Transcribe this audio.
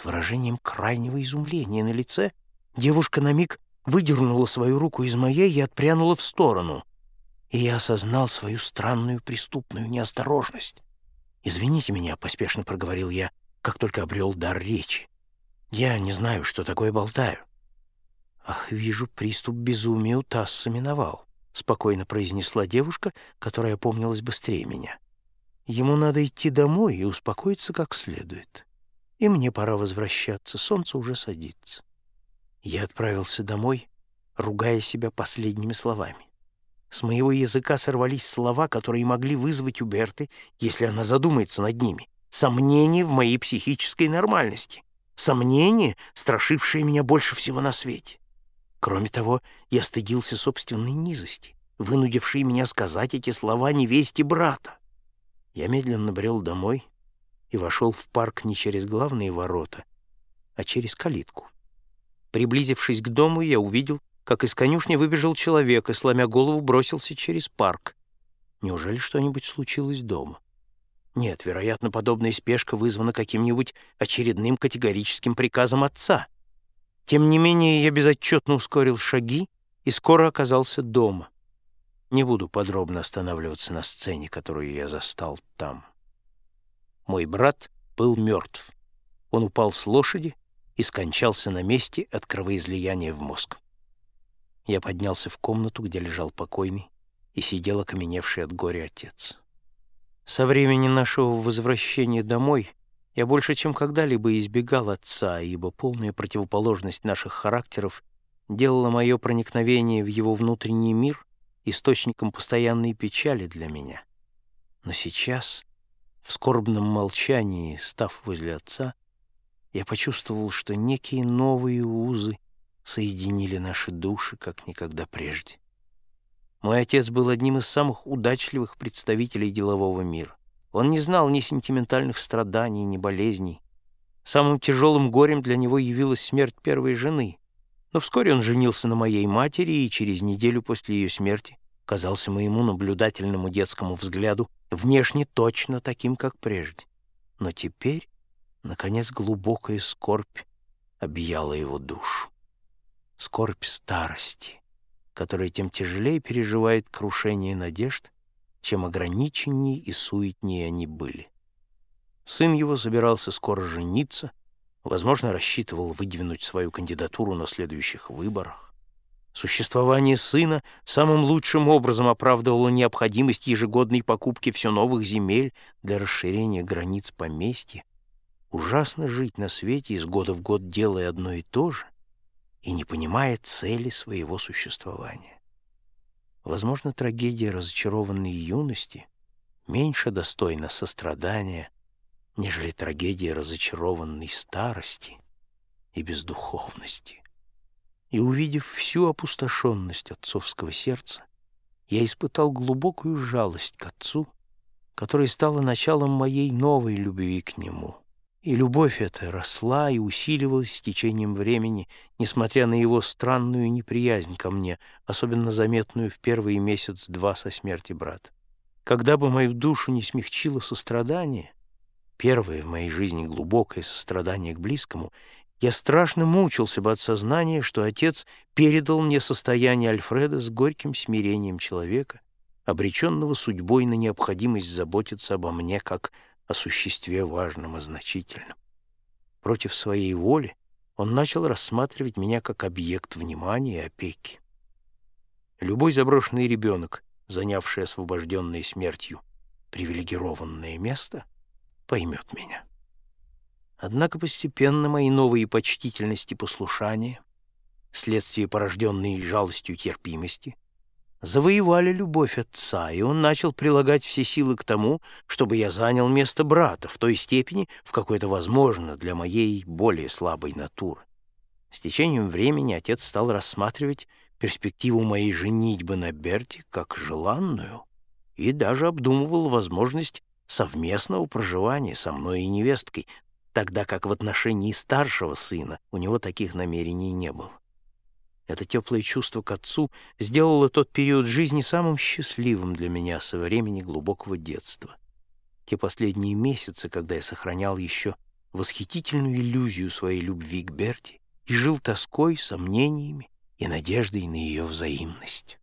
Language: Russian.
С выражением крайнего изумления на лице девушка на миг выдернула свою руку из моей и отпрянула в сторону. И я осознал свою странную преступную неосторожность. «Извините меня», — поспешно проговорил я, как только обрел дар речи. «Я не знаю, что такое болтаю». «Ах, вижу, приступ безумия у Тасса миновал», — спокойно произнесла девушка, которая помнилась быстрее меня. «Ему надо идти домой и успокоиться как следует. И мне пора возвращаться, солнце уже садится». Я отправился домой, ругая себя последними словами. С моего языка сорвались слова, которые могли вызвать у Берты, если она задумается над ними, сомнения в моей психической нормальности, сомнения, страшившие меня больше всего на свете. Кроме того, я стыдился собственной низости, вынудившей меня сказать эти слова невесте брата. Я медленно брел домой и вошел в парк не через главные ворота, а через калитку. Приблизившись к дому, я увидел, как из конюшни выбежал человек и, сломя голову, бросился через парк. Неужели что-нибудь случилось дома? Нет, вероятно, подобная спешка вызвана каким-нибудь очередным категорическим приказом отца. Тем не менее, я безотчетно ускорил шаги и скоро оказался дома. Не буду подробно останавливаться на сцене, которую я застал там. Мой брат был мертв. Он упал с лошади и скончался на месте от кровоизлияния в мозг. Я поднялся в комнату, где лежал покойный, и сидел окаменевший от горя отец. Со времени нашего возвращения домой я больше, чем когда-либо избегал отца, ибо полная противоположность наших характеров делала мое проникновение в его внутренний мир источником постоянной печали для меня. Но сейчас, в скорбном молчании, став возле отца, я почувствовал, что некие новые узы соединили наши души, как никогда прежде. Мой отец был одним из самых удачливых представителей делового мира. Он не знал ни сентиментальных страданий, ни болезней. Самым тяжелым горем для него явилась смерть первой жены. Но вскоре он женился на моей матери и через неделю после ее смерти казался моему наблюдательному детскому взгляду внешне точно таким, как прежде. Но теперь Наконец глубокая скорбь объяла его душу. Скорбь старости, которая тем тяжелее переживает крушение надежд, чем ограниченнее и суетнее они были. Сын его собирался скоро жениться, возможно, рассчитывал выдвинуть свою кандидатуру на следующих выборах. Существование сына самым лучшим образом оправдывало необходимость ежегодной покупки все новых земель для расширения границ поместья, Ужасно жить на свете из года в год делая одно и то же и не понимая цели своего существования. Возможно, трагедия разочарованной юности меньше достойна сострадания, нежели трагедия разочарованной старости и бездуховности. И увидев всю опустошенность отцовского сердца, я испытал глубокую жалость к отцу, которая стала началом моей новой любви к нему — и любовь эта росла и усиливалась с течением времени, несмотря на его странную неприязнь ко мне, особенно заметную в первый месяц-два со смерти брата. Когда бы мою душу не смягчило сострадание, первое в моей жизни глубокое сострадание к близкому, я страшно мучился бы от сознания, что отец передал мне состояние Альфреда с горьким смирением человека, обреченного судьбой на необходимость заботиться обо мне как о существе важном и значительном. Против своей воли он начал рассматривать меня как объект внимания и опеки. Любой заброшенный ребенок, занявший освобожденное смертью привилегированное место, поймет меня. Однако постепенно мои новые почтительности и послушания, следствие порожденной жалостью терпимости, завоевали любовь отца, и он начал прилагать все силы к тому, чтобы я занял место брата в той степени, в какой это возможно для моей более слабой натуры. С течением времени отец стал рассматривать перспективу моей женитьбы на Берте как желанную и даже обдумывал возможность совместного проживания со мной и невесткой, тогда как в отношении старшего сына у него таких намерений не было. Это теплое чувство к отцу сделало тот период жизни самым счастливым для меня со времени глубокого детства. Те последние месяцы, когда я сохранял еще восхитительную иллюзию своей любви к Берти и жил тоской, сомнениями и надеждой на ее взаимность.